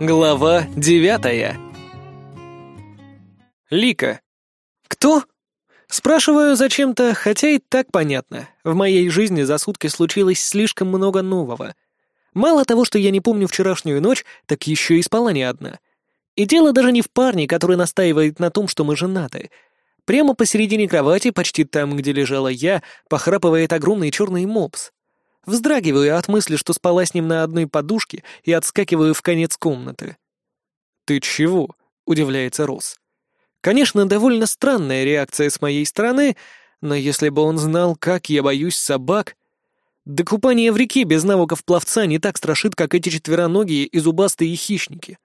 Глава девятая. Лика. Кто? Спрашиваю зачем-то, хотя и так понятно. В моей жизни за сутки случилось слишком много нового. Мало того, что я не помню вчерашнюю ночь, так еще и спала не одна. И дело даже не в парне, который настаивает на том, что мы женаты. Прямо посередине кровати, почти там, где лежала я, похрапывает огромный черный мопс. Вздрагиваю от мысли, что спала с ним на одной подушке, и отскакиваю в конец комнаты. «Ты чего?» — удивляется Рос. Конечно, довольно странная реакция с моей стороны, но если бы он знал, как я боюсь собак... Да купание в реке без навыков пловца не так страшит, как эти четвероногие и зубастые хищники.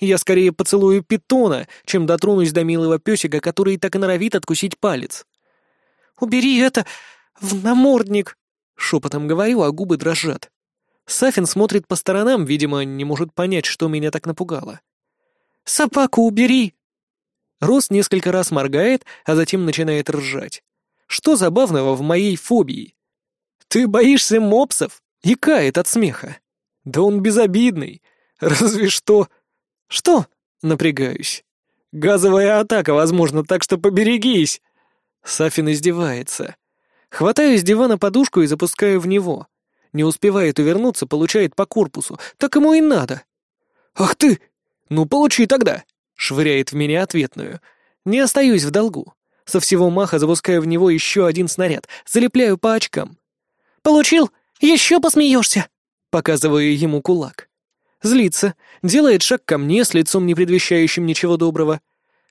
Я скорее поцелую питона, чем дотронусь до милого песика, который так и норовит откусить палец. «Убери это в намордник!» Шепотом говорю, а губы дрожат. Сафин смотрит по сторонам, видимо, не может понять, что меня так напугало. «Собаку убери!» Рос несколько раз моргает, а затем начинает ржать. Что забавного в моей фобии? «Ты боишься мопсов?» И кает от смеха. «Да он безобидный. Разве что...» «Что?» — напрягаюсь. «Газовая атака, возможно, так что поберегись!» Сафин издевается. Хватаю с дивана подушку и запускаю в него. Не успевает увернуться, получает по корпусу. Так ему и надо. «Ах ты! Ну, получи тогда!» Швыряет в меня ответную. Не остаюсь в долгу. Со всего маха запускаю в него еще один снаряд, залепляю по очкам. «Получил? Еще посмеешься!» Показываю ему кулак. Злится, делает шаг ко мне с лицом, не предвещающим ничего доброго.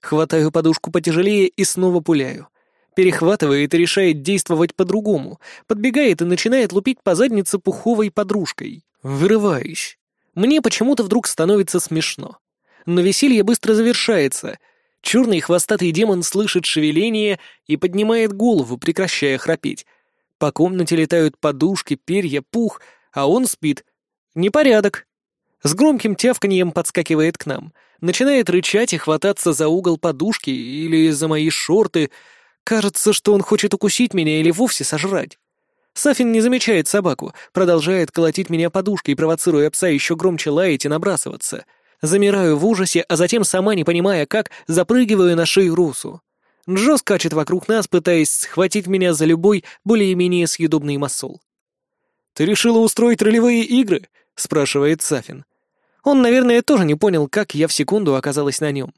Хватаю подушку потяжелее и снова пуляю перехватывает и решает действовать по-другому, подбегает и начинает лупить по заднице пуховой подружкой. Вырываюсь. Мне почему-то вдруг становится смешно. Но веселье быстро завершается. Черный хвостатый демон слышит шевеление и поднимает голову, прекращая храпеть. По комнате летают подушки, перья, пух, а он спит. Непорядок. С громким тявканьем подскакивает к нам. Начинает рычать и хвататься за угол подушки или за мои шорты, Кажется, что он хочет укусить меня или вовсе сожрать. Сафин не замечает собаку, продолжает колотить меня подушкой, провоцируя пса еще громче лаять и набрасываться. Замираю в ужасе, а затем, сама не понимая как, запрыгиваю на шею Русу. Джо скачет вокруг нас, пытаясь схватить меня за любой более-менее съедобный масол. «Ты решила устроить ролевые игры?» — спрашивает Сафин. Он, наверное, тоже не понял, как я в секунду оказалась на нем.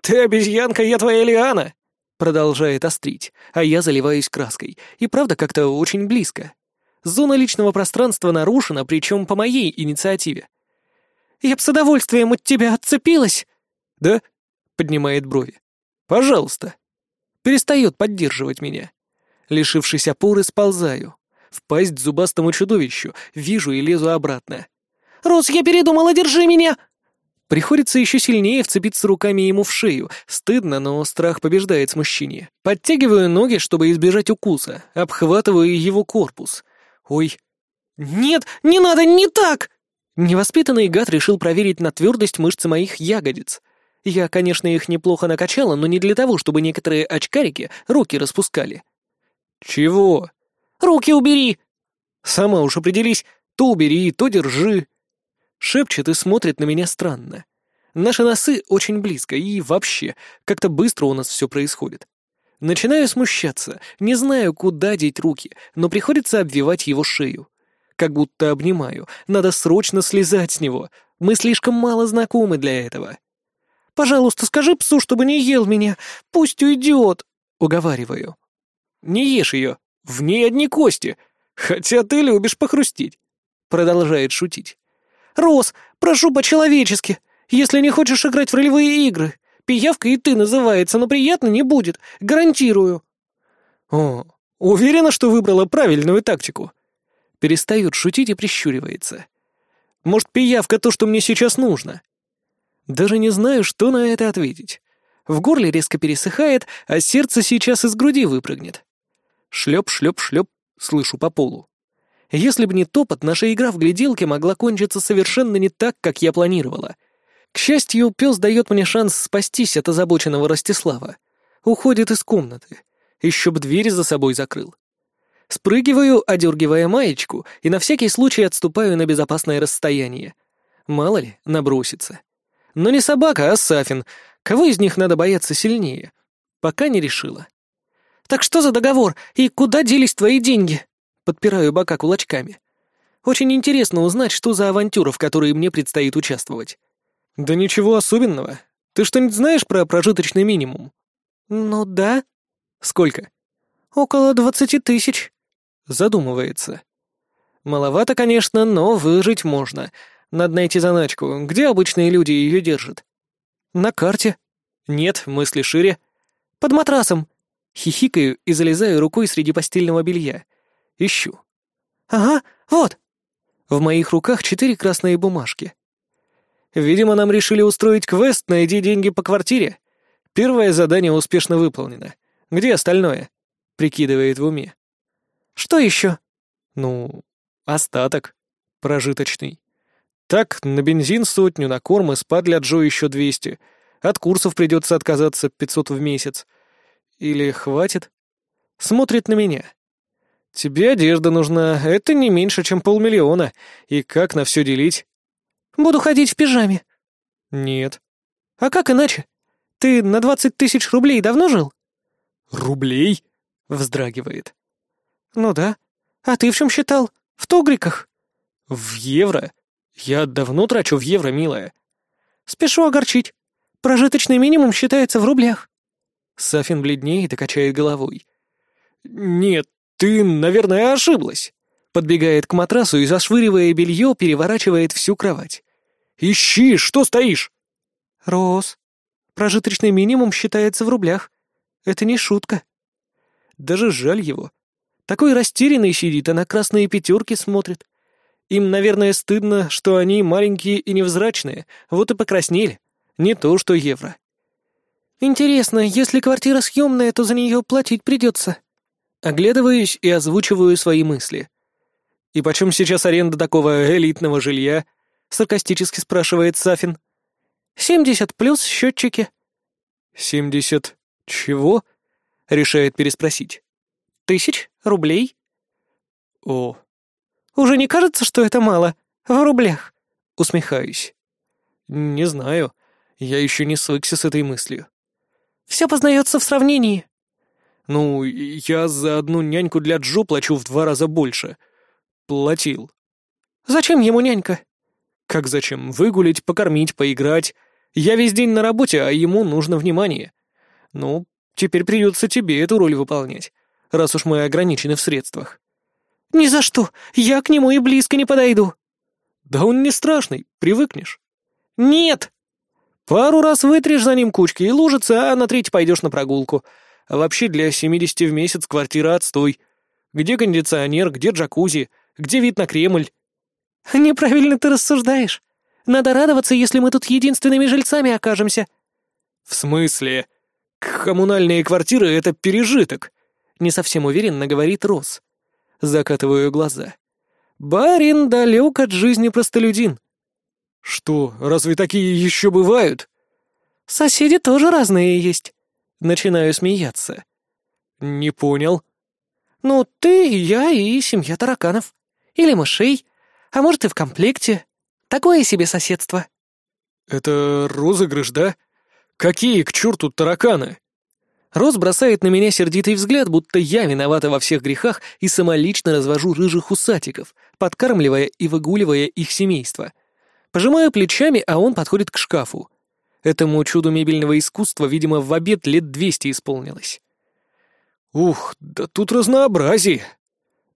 «Ты обезьянка, я твоя Лиана!» Продолжает острить, а я заливаюсь краской. И правда как-то очень близко. Зона личного пространства нарушена, причем по моей инициативе. «Я б с удовольствием от тебя отцепилась!» «Да?» — поднимает брови. «Пожалуйста!» Перестает поддерживать меня. Лишившись опоры, сползаю. В пасть зубастому чудовищу, вижу и лезу обратно. «Рос, я передумала, держи меня!» Приходится еще сильнее вцепиться руками ему в шею. Стыдно, но страх побеждает смущение. Подтягиваю ноги, чтобы избежать укуса. Обхватываю его корпус. Ой. «Нет, не надо, не так!» Невоспитанный гад решил проверить на твердость мышцы моих ягодиц. Я, конечно, их неплохо накачала, но не для того, чтобы некоторые очкарики руки распускали. «Чего?» «Руки убери!» «Сама уж определись, то убери, то держи». Шепчет и смотрит на меня странно. Наши носы очень близко, и вообще, как-то быстро у нас все происходит. Начинаю смущаться, не знаю, куда деть руки, но приходится обвивать его шею. Как будто обнимаю, надо срочно слезать с него. Мы слишком мало знакомы для этого. «Пожалуйста, скажи псу, чтобы не ел меня, пусть уйдет!» — уговариваю. «Не ешь ее, в ней одни кости, хотя ты любишь похрустить», — продолжает шутить. «Рос, прошу по-человечески. Если не хочешь играть в ролевые игры. Пиявка и ты называется, но приятно не будет. Гарантирую». «О, уверена, что выбрала правильную тактику?» Перестает шутить и прищуривается. «Может, пиявка то, что мне сейчас нужно?» Даже не знаю, что на это ответить. В горле резко пересыхает, а сердце сейчас из груди выпрыгнет. Шлеп, шлеп, шлеп, слышу по полу. Если бы не топот, наша игра в гляделке могла кончиться совершенно не так, как я планировала. К счастью, пес дает мне шанс спастись от озабоченного Ростислава. Уходит из комнаты. Еще б дверь за собой закрыл. Спрыгиваю, одергивая маечку, и на всякий случай отступаю на безопасное расстояние. Мало ли, набросится. Но не собака, а Сафин. Кого из них надо бояться сильнее? Пока не решила. «Так что за договор? И куда делись твои деньги?» Подпираю бока кулачками. Очень интересно узнать, что за авантюра, в которой мне предстоит участвовать. «Да ничего особенного. Ты что-нибудь знаешь про прожиточный минимум?» «Ну да». «Сколько?» «Около двадцати тысяч». Задумывается. Маловато, конечно, но выжить можно. Надо найти заначку. Где обычные люди ее держат? На карте. Нет, мысли шире. Под матрасом. Хихикаю и залезаю рукой среди постельного белья. Ищу. Ага, вот. В моих руках четыре красные бумажки. Видимо, нам решили устроить квест «Найди деньги по квартире». Первое задание успешно выполнено. Где остальное? Прикидывает в уме. Что еще? Ну, остаток. Прожиточный. Так, на бензин сотню, на корм и спа для Джо еще двести. От курсов придется отказаться пятьсот в месяц. Или хватит? Смотрит на меня. Тебе одежда нужна, это не меньше, чем полмиллиона. И как на все делить? Буду ходить в пижаме. Нет. А как иначе? Ты на двадцать тысяч рублей давно жил? Рублей? Вздрагивает. Ну да. А ты в чем считал? В тугриках? В евро? Я давно трачу в евро, милая. Спешу огорчить. Прожиточный минимум считается в рублях. Сафин бледнеет и качает головой. «Нет, ты, наверное, ошиблась». Подбегает к матрасу и, зашвыривая белье, переворачивает всю кровать. «Ищи, что стоишь?» «Рос, прожиточный минимум считается в рублях. Это не шутка». Даже жаль его. Такой растерянный сидит, а на красные пятерки смотрит. Им, наверное, стыдно, что они маленькие и невзрачные, вот и покраснели. Не то, что евро. «Интересно, если квартира съемная, то за нее платить придется». Оглядываюсь и озвучиваю свои мысли. «И почем сейчас аренда такого элитного жилья?» — саркастически спрашивает Сафин. «Семьдесят плюс счетчики». «Семьдесят чего?» — решает переспросить. «Тысяч рублей». «О, уже не кажется, что это мало? В рублях?» Усмехаюсь. «Не знаю. Я еще не свыкся с этой мыслью». «Все познается в сравнении». «Ну, я за одну няньку для Джо плачу в два раза больше. Платил». «Зачем ему нянька?» «Как зачем? Выгулить, покормить, поиграть. Я весь день на работе, а ему нужно внимание. Ну, теперь придется тебе эту роль выполнять, раз уж мы ограничены в средствах». «Ни за что! Я к нему и близко не подойду!» «Да он не страшный, привыкнешь». «Нет!» «Пару раз вытрешь за ним кучки и лужица, а на третий пойдешь на прогулку. А вообще для семидесяти в месяц квартира отстой. Где кондиционер, где джакузи, где вид на Кремль?» «Неправильно ты рассуждаешь. Надо радоваться, если мы тут единственными жильцами окажемся». «В смысле? Коммунальные квартиры — это пережиток», — не совсем уверенно говорит Рос. Закатываю глаза. «Барин далек от жизни простолюдин». «Что, разве такие еще бывают?» «Соседи тоже разные есть». Начинаю смеяться. «Не понял». «Ну, ты, я и семья тараканов. Или мышей. А может, и в комплекте. Такое себе соседство». «Это розыгрыш, да? Какие к черту тараканы?» Рос бросает на меня сердитый взгляд, будто я виновата во всех грехах и самолично развожу рыжих усатиков, подкармливая и выгуливая их семейство. Пожимаю плечами, а он подходит к шкафу. Этому чуду мебельного искусства, видимо, в обед лет двести исполнилось. «Ух, да тут разнообразие!»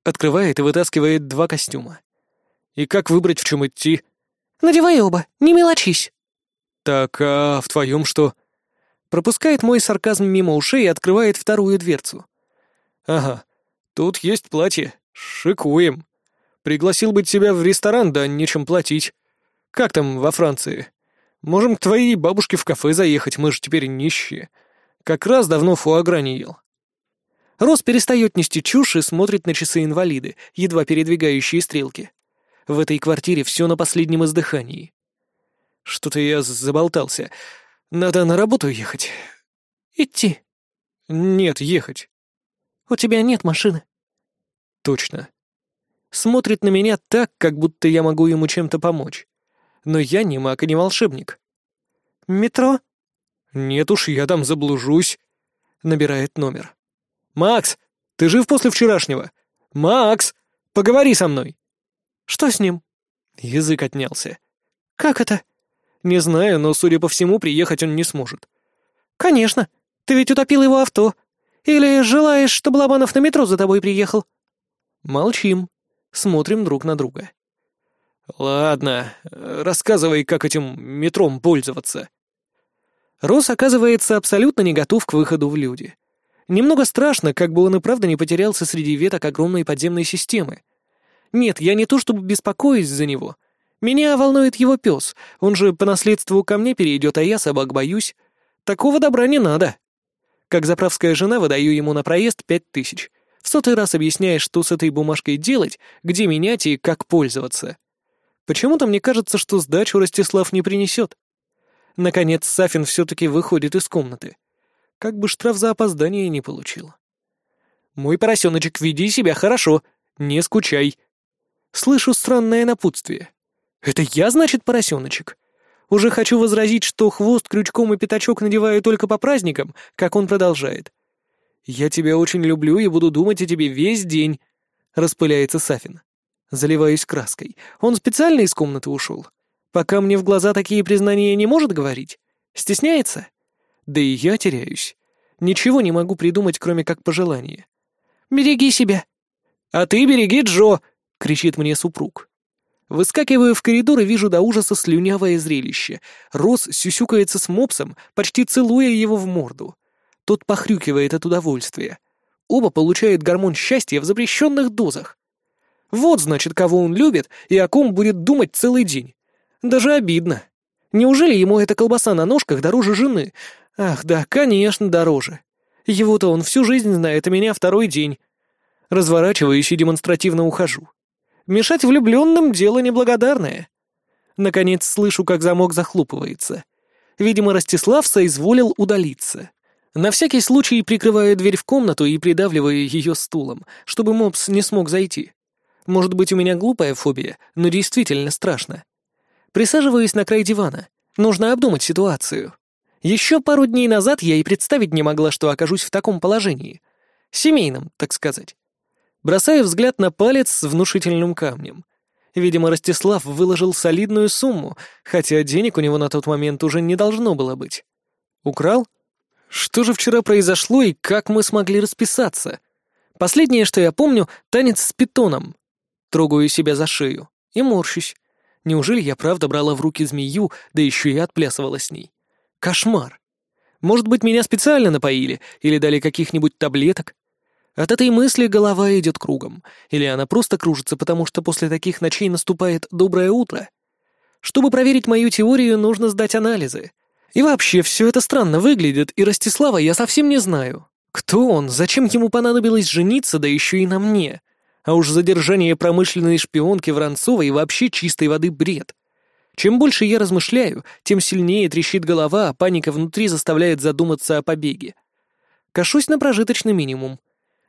Открывает и вытаскивает два костюма. «И как выбрать, в чем идти?» «Надевай оба, не мелочись». «Так, а в твоем что?» пропускает мой сарказм мимо ушей и открывает вторую дверцу. «Ага, тут есть платье. Шикуем. Пригласил бы тебя в ресторан, да нечем платить. Как там во Франции? Можем к твоей бабушке в кафе заехать, мы же теперь нищие. Как раз давно фуагра не ел». Рос перестает нести чушь и смотрит на часы инвалиды, едва передвигающие стрелки. В этой квартире все на последнем издыхании. Что-то я заболтался. Надо на работу ехать. Идти. Нет, ехать. У тебя нет машины. Точно. Смотрит на меня так, как будто я могу ему чем-то помочь. Но я не маг и не волшебник. «Метро?» «Нет уж, я там заблужусь», — набирает номер. «Макс, ты жив после вчерашнего? Макс, поговори со мной!» «Что с ним?» Язык отнялся. «Как это?» «Не знаю, но, судя по всему, приехать он не сможет». «Конечно. Ты ведь утопил его авто. Или желаешь, чтобы Лобанов на метро за тобой приехал?» Молчим. Смотрим друг на друга. «Ладно, рассказывай, как этим метром пользоваться». Рос оказывается абсолютно не готов к выходу в люди. Немного страшно, как бы он и правда не потерялся среди веток огромной подземной системы. Нет, я не то чтобы беспокоюсь за него. Меня волнует его пес, он же по наследству ко мне перейдет, а я собак боюсь. Такого добра не надо. Как заправская жена выдаю ему на проезд пять тысяч. В сотый раз объясняешь, что с этой бумажкой делать, где менять и как пользоваться. Почему-то мне кажется, что сдачу Ростислав не принесет. Наконец Сафин все-таки выходит из комнаты. Как бы штраф за опоздание не получил. «Мой поросеночек, веди себя хорошо, не скучай». Слышу странное напутствие. «Это я, значит, поросеночек?» Уже хочу возразить, что хвост крючком и пятачок надеваю только по праздникам, как он продолжает. «Я тебя очень люблю и буду думать о тебе весь день», — распыляется Сафин. Заливаюсь краской. Он специально из комнаты ушел. Пока мне в глаза такие признания не может говорить. Стесняется? Да и я теряюсь. Ничего не могу придумать, кроме как пожелания. «Береги себя!» «А ты береги Джо!» — кричит мне супруг. Выскакиваю в коридор и вижу до ужаса слюнявое зрелище. Рос сюсюкается с мопсом, почти целуя его в морду. Тот похрюкивает от удовольствия. Оба получают гормон счастья в запрещенных дозах. Вот, значит, кого он любит и о ком будет думать целый день. Даже обидно. Неужели ему эта колбаса на ножках дороже жены? Ах, да, конечно, дороже. Его-то он всю жизнь знает, а меня второй день. Разворачиваюсь и демонстративно ухожу. Мешать влюбленным — дело неблагодарное. Наконец слышу, как замок захлопывается. Видимо, Ростислав соизволил удалиться. На всякий случай прикрываю дверь в комнату и придавливаю ее стулом, чтобы мопс не смог зайти. Может быть, у меня глупая фобия, но действительно страшно. Присаживаюсь на край дивана. Нужно обдумать ситуацию. Еще пару дней назад я и представить не могла, что окажусь в таком положении. Семейном, так сказать. Бросаю взгляд на палец с внушительным камнем. Видимо, Ростислав выложил солидную сумму, хотя денег у него на тот момент уже не должно было быть. Украл? Что же вчера произошло и как мы смогли расписаться? Последнее, что я помню, танец с питоном. Трогаю себя за шею и морщусь. Неужели я правда брала в руки змею, да еще и отплясывала с ней? Кошмар. Может быть, меня специально напоили или дали каких-нибудь таблеток? От этой мысли голова идет кругом. Или она просто кружится, потому что после таких ночей наступает доброе утро. Чтобы проверить мою теорию, нужно сдать анализы. И вообще, все это странно выглядит, и Ростислава я совсем не знаю. Кто он? Зачем ему понадобилось жениться, да еще и на мне? А уж задержание промышленной шпионки Воронцовой вообще чистой воды бред. Чем больше я размышляю, тем сильнее трещит голова, а паника внутри заставляет задуматься о побеге. Кашусь на прожиточный минимум.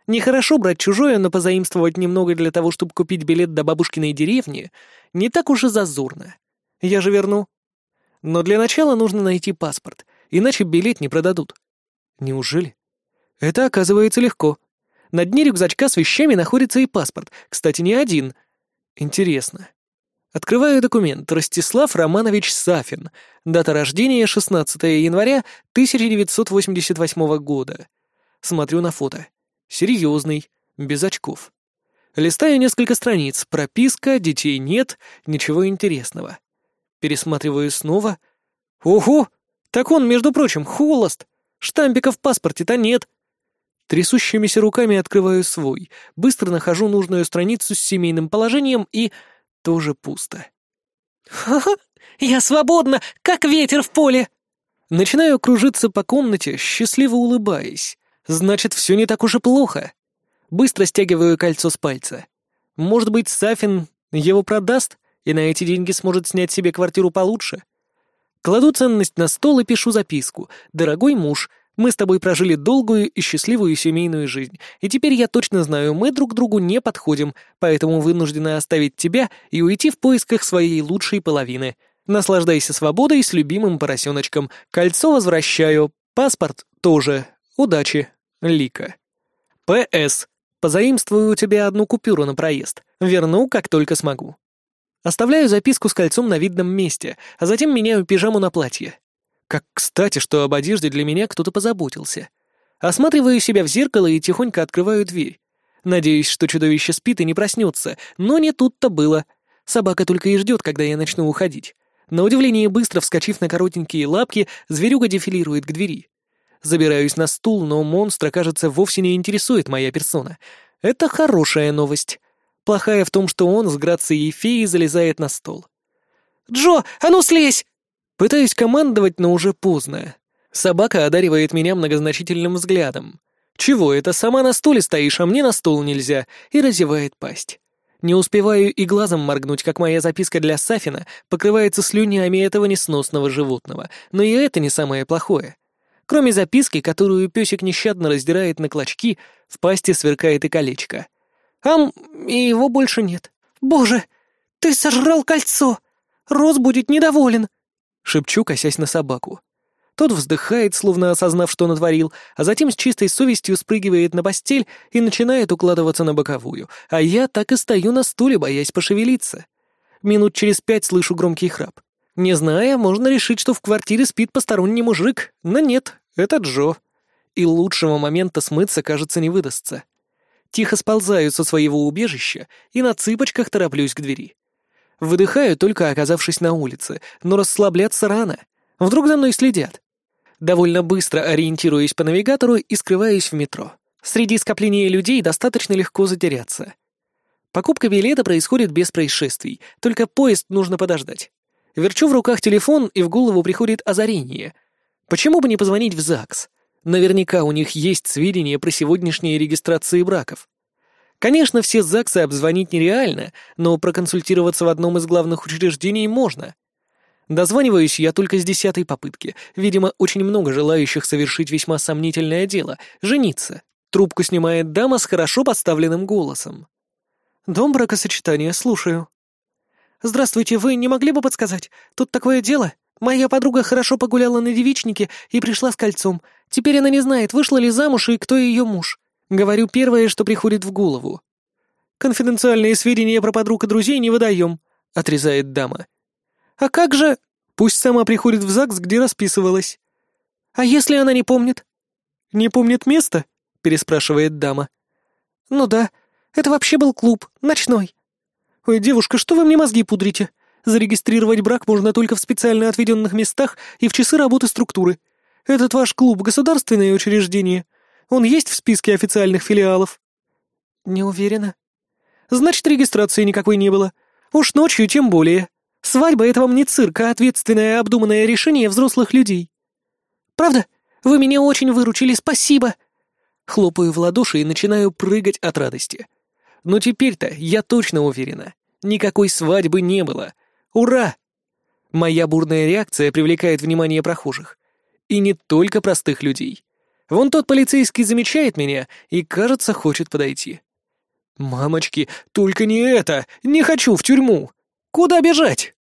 Нехорошо брать чужое, но позаимствовать немного для того, чтобы купить билет до бабушкиной деревни, не так уж и зазорно. Я же верну. Но для начала нужно найти паспорт, иначе билет не продадут. Неужели? Это оказывается легко. На дне рюкзачка с вещами находится и паспорт, кстати, не один. Интересно. Открываю документ. Ростислав Романович Сафин. Дата рождения 16 января 1988 года. Смотрю на фото. Серьезный, без очков. Листаю несколько страниц. Прописка, детей нет, ничего интересного. Пересматриваю снова. Ого! Так он, между прочим, холост. Штампика в паспорте-то нет. Трясущимися руками открываю свой. Быстро нахожу нужную страницу с семейным положением и... Тоже пусто. «Ха-ха! Я свободна, как ветер в поле!» Начинаю кружиться по комнате, счастливо улыбаясь. Значит, все не так уж и плохо. Быстро стягиваю кольцо с пальца. Может быть, Сафин его продаст и на эти деньги сможет снять себе квартиру получше? Кладу ценность на стол и пишу записку. «Дорогой муж, мы с тобой прожили долгую и счастливую семейную жизнь, и теперь я точно знаю, мы друг другу не подходим, поэтому вынуждены оставить тебя и уйти в поисках своей лучшей половины. Наслаждайся свободой с любимым поросеночком. Кольцо возвращаю. Паспорт тоже. Удачи. Лика. П.С. Позаимствую у тебя одну купюру на проезд. Верну, как только смогу. Оставляю записку с кольцом на видном месте, а затем меняю пижаму на платье. Как кстати, что об одежде для меня кто-то позаботился. Осматриваю себя в зеркало и тихонько открываю дверь. Надеюсь, что чудовище спит и не проснется, но не тут-то было. Собака только и ждет, когда я начну уходить. На удивление быстро вскочив на коротенькие лапки, зверюга дефилирует к двери. Забираюсь на стул, но монстра, кажется, вовсе не интересует моя персона. Это хорошая новость. Плохая в том, что он с грацией феи залезает на стол. «Джо, а ну слезь!» Пытаюсь командовать, но уже поздно. Собака одаривает меня многозначительным взглядом. «Чего это, сама на стуле стоишь, а мне на стул нельзя?» и разевает пасть. Не успеваю и глазом моргнуть, как моя записка для Сафина покрывается слюнями этого несносного животного, но и это не самое плохое. Кроме записки, которую песик нещадно раздирает на клочки, в пасти сверкает и колечко. Ам, и его больше нет. «Боже, ты сожрал кольцо! Рос будет недоволен!» Шепчу, косясь на собаку. Тот вздыхает, словно осознав, что натворил, а затем с чистой совестью спрыгивает на постель и начинает укладываться на боковую, а я так и стою на стуле, боясь пошевелиться. Минут через пять слышу громкий храп. Не зная, можно решить, что в квартире спит посторонний мужик, но нет, это Джо. И лучшего момента смыться, кажется, не выдастся. Тихо сползаю со своего убежища и на цыпочках тороплюсь к двери. Выдыхаю, только оказавшись на улице, но расслабляться рано. Вдруг за мной следят. Довольно быстро ориентируюсь по навигатору и скрываюсь в метро. Среди скопления людей достаточно легко затеряться. Покупка билета происходит без происшествий, только поезд нужно подождать. Верчу в руках телефон, и в голову приходит озарение. Почему бы не позвонить в ЗАГС? Наверняка у них есть сведения про сегодняшние регистрации браков. Конечно, все ЗАГСы обзвонить нереально, но проконсультироваться в одном из главных учреждений можно. Дозваниваюсь я только с десятой попытки. Видимо, очень много желающих совершить весьма сомнительное дело — жениться. Трубку снимает дама с хорошо поставленным голосом. «Дом бракосочетания, слушаю». «Здравствуйте, вы не могли бы подсказать? Тут такое дело. Моя подруга хорошо погуляла на девичнике и пришла с кольцом. Теперь она не знает, вышла ли замуж и кто ее муж. Говорю первое, что приходит в голову». «Конфиденциальные сведения про подруг и друзей не выдаем», — отрезает дама. «А как же...» «Пусть сама приходит в ЗАГС, где расписывалась». «А если она не помнит?» «Не помнит место?» — переспрашивает дама. «Ну да, это вообще был клуб, ночной. «Ой, девушка, что вы мне мозги пудрите? Зарегистрировать брак можно только в специально отведенных местах и в часы работы структуры. Этот ваш клуб — государственное учреждение. Он есть в списке официальных филиалов?» «Не уверена». «Значит, регистрации никакой не было. Уж ночью тем более. Свадьба — это вам не цирк, а ответственное обдуманное решение взрослых людей». «Правда? Вы меня очень выручили, спасибо!» Хлопаю в ладоши и начинаю прыгать от радости. Но теперь-то я точно уверена. Никакой свадьбы не было. Ура! Моя бурная реакция привлекает внимание прохожих. И не только простых людей. Вон тот полицейский замечает меня и, кажется, хочет подойти. «Мамочки, только не это! Не хочу в тюрьму! Куда бежать?»